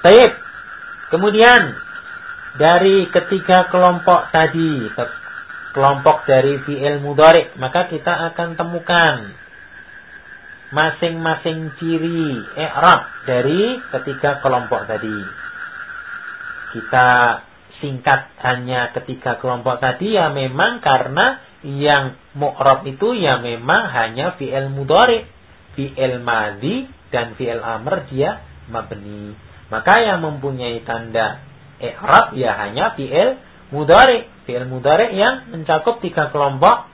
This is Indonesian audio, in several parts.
Baik. Kemudian dari ketiga kelompok tadi, kelompok dari fi'il mudhari, maka kita akan temukan masing-masing ciri i'rab dari ketiga kelompok tadi. Kita singkat hanya ketiga kelompok tadi ya memang karena yang mu'rab itu ya memang hanya fi'il mudhari, fi'il madhi dan fi'il amr dia mabni. Maka yang mempunyai tanda i'rab ya hanya fi'il mudhari. Fi'il mudhari yang mencakup tiga kelompok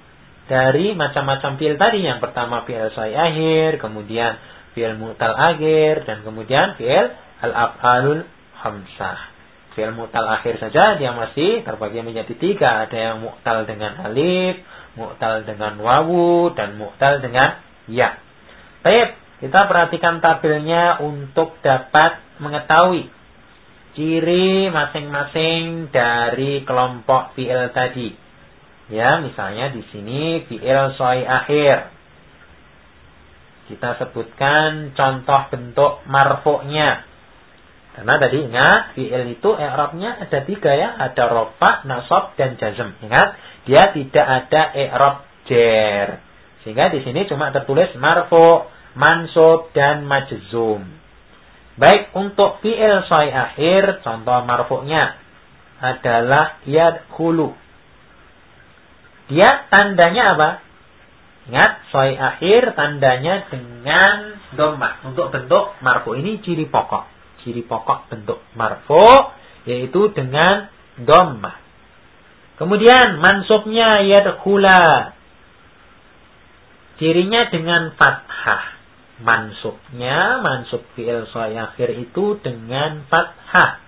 dari macam-macam fi'il tadi. Yang pertama fi'il soi akhir, kemudian fi'il mutal akhir, dan kemudian fi'il al-af'alul hamsah. Fi'il mutal akhir saja dia masih terbagi menjadi tiga. Ada yang mu'tal dengan alif, mu'tal dengan wawu, dan mu'tal dengan ya. Baik, kita perhatikan tabelnya untuk dapat mengetahui ciri masing-masing dari kelompok fi'il tadi. Ya, misalnya di sini fi'il soi akhir. Kita sebutkan contoh bentuk marfuknya. Karena tadi ingat, fi'il itu i'rabnya ada tiga ya. Ada rofa, nasab, dan jazm. Ingat, dia tidak ada i'rab jer. Sehingga di sini cuma tertulis marfu, mansub, dan majzum. Baik untuk fi'il soi akhir, contoh marfuknya adalah yadkhulu. Dia tandanya apa? Ingat, soi akhir tandanya dengan domah. Untuk bentuk marfu ini ciri pokok. Ciri pokok bentuk marfu yaitu dengan domah. Kemudian mansubnya yadkhula. Cirinya dengan fathah mansubnya, mansub fi'il akhir itu dengan fathah.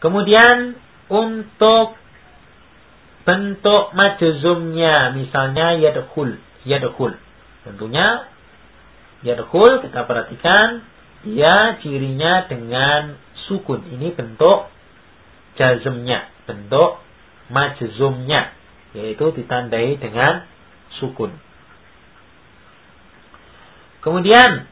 Kemudian untuk bentuk majzumnya misalnya yadkhul, yadkhul. Tentunya yadkhul kita perhatikan dia cirinya dengan sukun. Ini bentuk jazmnya, bentuk majzumnya yaitu ditandai dengan sukun. Kemudian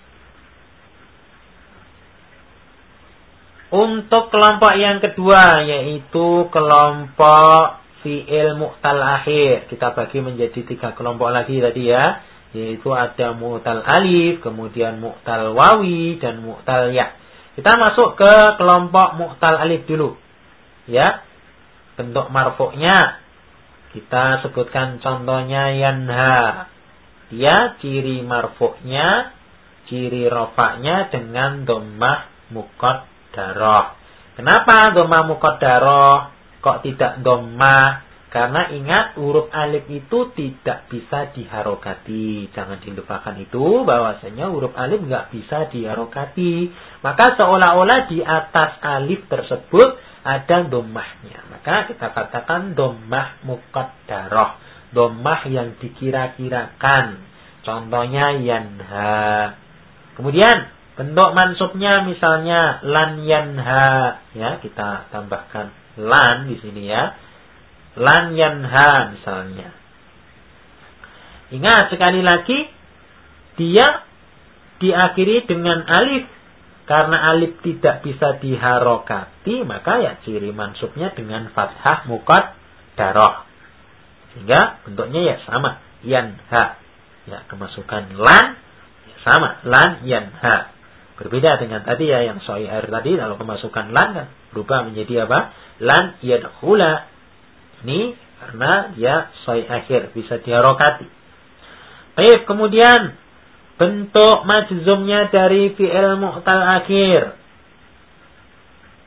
untuk kelompok yang kedua yaitu kelompok fi'il mu'tal akhir. Kita bagi menjadi tiga kelompok lagi tadi ya. Yaitu ada mu'tal alif, kemudian mu'tal wawi, dan mu'tal ya. Kita masuk ke kelompok mu'tal alif dulu. Ya. Bentuk marfuknya. Kita sebutkan contohnya yanha. Dia ciri marfuknya, ciri rofaknya dengan domah mukot daroh. Kenapa domah mukot daroh? Kok tidak domah? Karena ingat huruf alif itu tidak bisa diharokati. Jangan dilupakan itu bahwasanya huruf alif nggak bisa diharokati. Maka seolah-olah di atas alif tersebut ada domahnya. Maka kita katakan domah daroh domah yang dikira-kirakan. Contohnya yanha. Kemudian bentuk mansubnya misalnya lan yanha. Ya, kita tambahkan lan di sini ya. Lan yanha misalnya. Ingat sekali lagi dia diakhiri dengan alif karena alif tidak bisa diharokati maka ya ciri mansubnya dengan fathah mukot daroh sehingga bentuknya ya sama. Yanha. Ya, kemasukan lan ya sama. Lan yanha. Berbeda dengan tadi ya yang soi air tadi. Kalau kemasukan lan kan berubah menjadi apa? Lan yadkhula. Ini karena dia soi akhir. Bisa diharokati. Baik, kemudian bentuk majzumnya dari fi'il mu'tal akhir.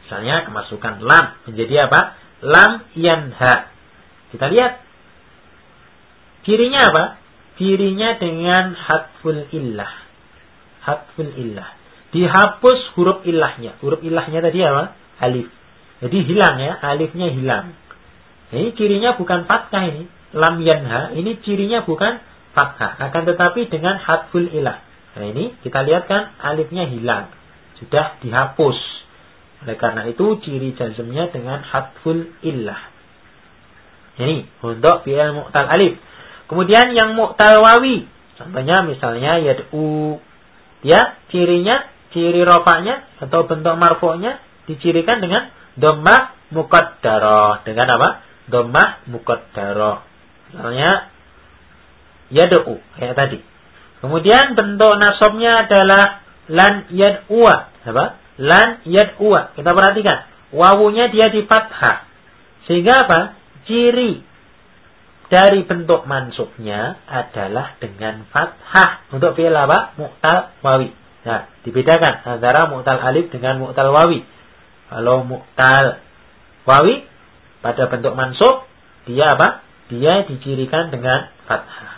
Misalnya kemasukan lam menjadi apa? Lam yanha. Kita lihat Cirinya apa? Cirinya dengan hatful illah. Hatful illah. Dihapus huruf ilahnya. Huruf ilahnya tadi apa? Alif. Jadi hilang ya, alifnya hilang. Ini cirinya bukan fathah ini. Lam yanha, ini cirinya bukan fathah. Akan tetapi dengan hatful ilah. Nah ini kita lihat kan alifnya hilang. Sudah dihapus. Oleh karena itu ciri jazmnya dengan hatful illah. Ini untuk fi'il mu'tal alif. Kemudian yang mu'tal wawi. Contohnya misalnya yad'u. Ya, cirinya ciri rofaknya atau bentuk marfu'nya dicirikan dengan dhammah muqaddarah. Dengan apa? Dhammah muqaddarah. Misalnya yad'u kayak tadi. Kemudian bentuk nasabnya adalah lan yad'ua. Apa? Lan yad'ua. Kita perhatikan. Wawunya dia di fathah. Sehingga apa? Ciri dari bentuk mansubnya adalah dengan fathah. Untuk fi'il apa? Mu'tal wawi. Nah, dibedakan antara mu'tal alif dengan mu'tal wawi. Kalau mu'tal wawi pada bentuk mansub, dia apa? Dia dicirikan dengan fathah.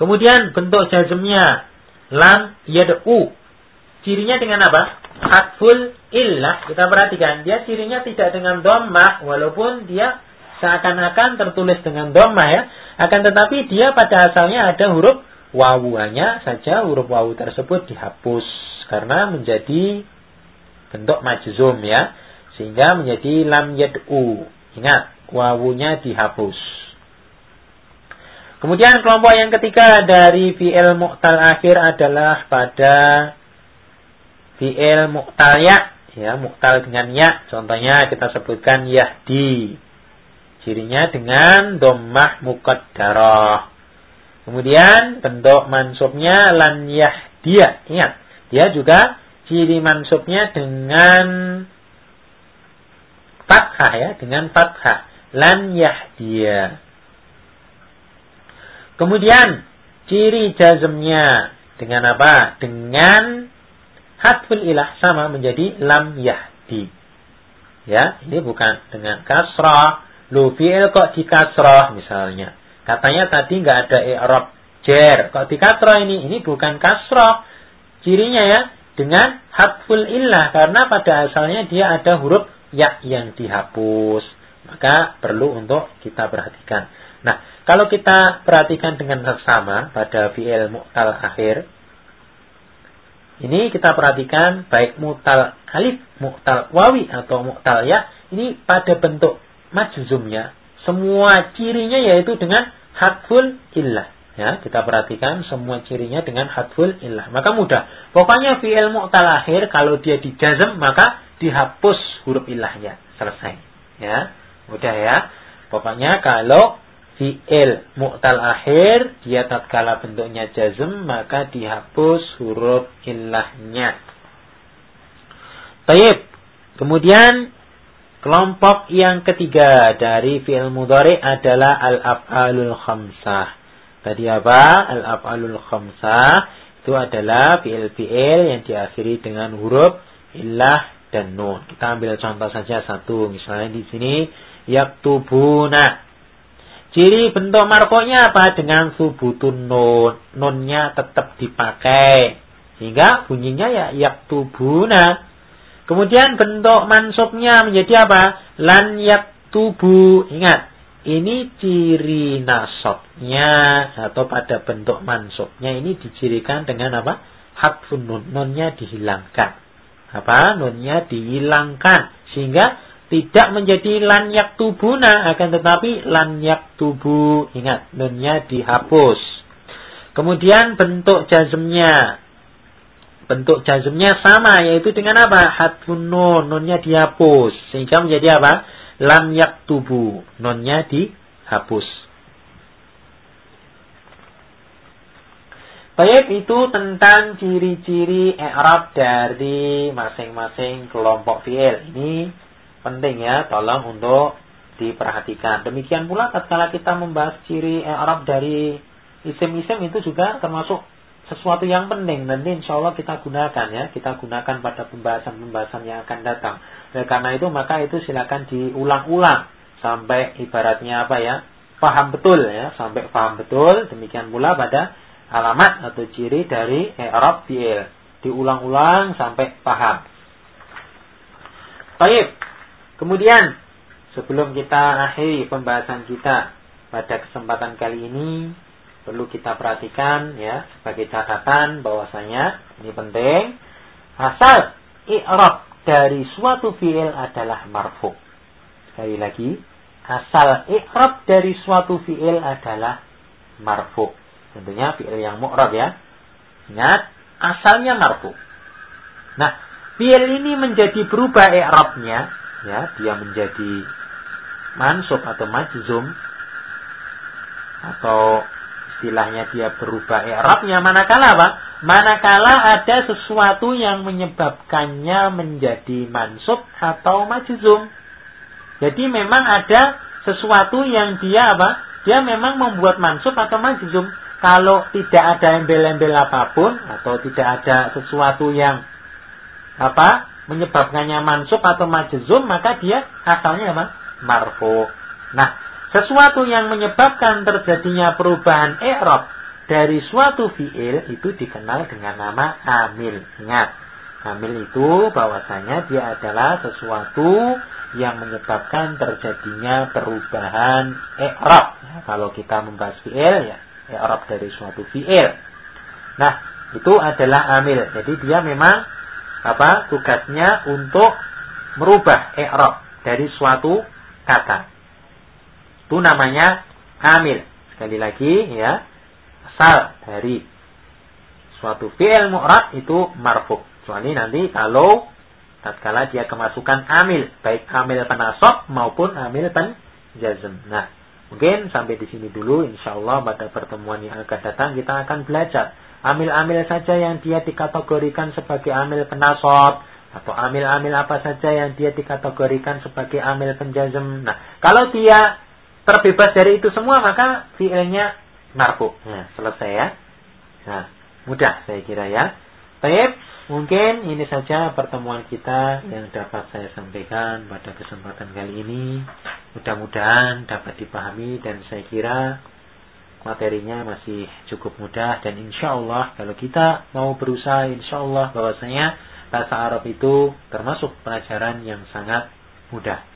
Kemudian bentuk jazmnya lam yad'u. Cirinya dengan apa? Hatful illah. Kita perhatikan, dia cirinya tidak dengan dhammah walaupun dia seakan-akan tertulis dengan dhammah ya. Akan tetapi dia pada asalnya ada huruf wawu saja huruf wawu tersebut dihapus karena menjadi bentuk majzum ya. Sehingga menjadi lam yad'u. Ingat, wawunya dihapus. Kemudian kelompok yang ketiga dari fi'il mu'tal akhir adalah pada fi'il mu'tal ya. Ya, mu'tal dengan ya. Contohnya kita sebutkan yahdi. Cirinya dengan dommah muqaddarah. Kemudian bentuk mansubnya lan yahdiya. Ingat, dia juga ciri mansubnya dengan fathah ya, dengan fathah. Lan yahdiya. Kemudian ciri jazmnya dengan apa? Dengan hatful ilah sama menjadi lam yahdi. Ya, ini bukan dengan kasrah. Lu fi'il kok di kasrah misalnya. Katanya tadi nggak ada i'rab jer. Kok di kasrah ini? Ini bukan kasrah. Cirinya ya dengan hatful ilah karena pada asalnya dia ada huruf ya yang dihapus. Maka perlu untuk kita perhatikan. Nah, kalau kita perhatikan dengan seksama pada fi'il mu'tal akhir, ini kita perhatikan baik mu'tal alif, mu'tal wawi atau mu'tal ya, ini pada bentuk majzumnya, semua cirinya yaitu dengan hadful illah. Ya, kita perhatikan semua cirinya dengan hadful illah. Maka mudah. Pokoknya fi'il mu'tal akhir kalau dia dijazm maka dihapus huruf ilahnya. Selesai. Ya, mudah ya. Pokoknya kalau fi'il mu'tal akhir dia tatkala bentuknya jazm maka dihapus huruf illahnya. Taib. Kemudian kelompok yang ketiga dari fi'il mudhari adalah al-af'alul khamsah. Tadi apa? Al-af'alul khamsah itu adalah fi'il-fi'il yang diakhiri dengan huruf illah dan nun. Kita ambil contoh saja satu. Misalnya di sini yaktubuna Ciri bentuk markonya apa? Dengan subutun nun. Nunnya tetap dipakai. Sehingga bunyinya ya yaktubuna. Kemudian bentuk mansubnya menjadi apa? Lan yaktubu. Ingat, ini ciri nasabnya atau pada bentuk mansubnya ini dicirikan dengan apa? Hatfun nun. Nunnya dihilangkan. Apa? Nunnya dihilangkan. Sehingga tidak menjadi lan yak tubuna akan tetapi lan yak tubu ingat nunnya dihapus kemudian bentuk jazmnya bentuk jazmnya sama yaitu dengan apa hatfun nun nunnya dihapus sehingga menjadi apa lam yak tubu nunnya dihapus Baik, itu tentang ciri-ciri i'rab dari masing-masing kelompok fi'il. Ini penting ya, tolong untuk diperhatikan. Demikian pula tatkala kita membahas ciri Arab dari isim-isim itu juga termasuk sesuatu yang penting. Nanti insya Allah kita gunakan ya. Kita gunakan pada pembahasan-pembahasan yang akan datang. Oleh karena itu maka itu silakan diulang-ulang. Sampai ibaratnya apa ya? Paham betul ya. Sampai paham betul. Demikian pula pada alamat atau ciri dari Arab fi'il. Diulang-ulang sampai paham. Baik. Kemudian, sebelum kita akhiri pembahasan kita pada kesempatan kali ini, perlu kita perhatikan ya sebagai catatan bahwasanya ini penting asal i'rab dari suatu fi'il adalah marfu. Sekali lagi, asal i'rab dari suatu fi'il adalah marfu. Tentunya fi'il yang mu'rab ya. Ingat, asalnya marfu. Nah, fi'il ini menjadi berubah i'rabnya, ya, dia menjadi mansub atau majzum atau istilahnya dia berubah i'rabnya manakala apa? Manakala ada sesuatu yang menyebabkannya menjadi mansub atau majzum. Jadi memang ada sesuatu yang dia apa? Dia memang membuat mansub atau majzum. Kalau tidak ada embel-embel apa pun atau tidak ada sesuatu yang apa menyebabkannya mansub atau majzum maka dia asalnya apa? marfu. Nah, sesuatu yang menyebabkan terjadinya perubahan i'rab dari suatu fiil itu dikenal dengan nama amil. Ingat, amil itu bahwasanya dia adalah sesuatu yang menyebabkan terjadinya perubahan i'rab. Ya, kalau kita membahas fiil ya, i'rab dari suatu fiil. Nah, itu adalah amil. Jadi dia memang apa? tugasnya untuk merubah i'rab dari suatu kata. Itu namanya amil. Sekali lagi ya, asal dari suatu fi'il mu'rab itu marfu. Kecuali nanti kalau tatkala dia kemasukan amil, baik amil penasab maupun amil penjazm. Nah, mungkin sampai di sini dulu insyaallah pada pertemuan yang akan datang kita akan belajar amil-amil saja yang dia dikategorikan sebagai amil penasab atau amil-amil apa saja yang dia dikategorikan sebagai amil penjazm. Nah, kalau dia terbebas dari itu semua maka fiilnya marfu. Nah, selesai ya. Nah, mudah saya kira ya. Baik, mungkin ini saja pertemuan kita yang dapat saya sampaikan pada kesempatan kali ini. Mudah-mudahan dapat dipahami dan saya kira materinya masih cukup mudah dan insya Allah kalau kita mau berusaha insya Allah bahwasanya bahasa Arab itu termasuk pelajaran yang sangat mudah.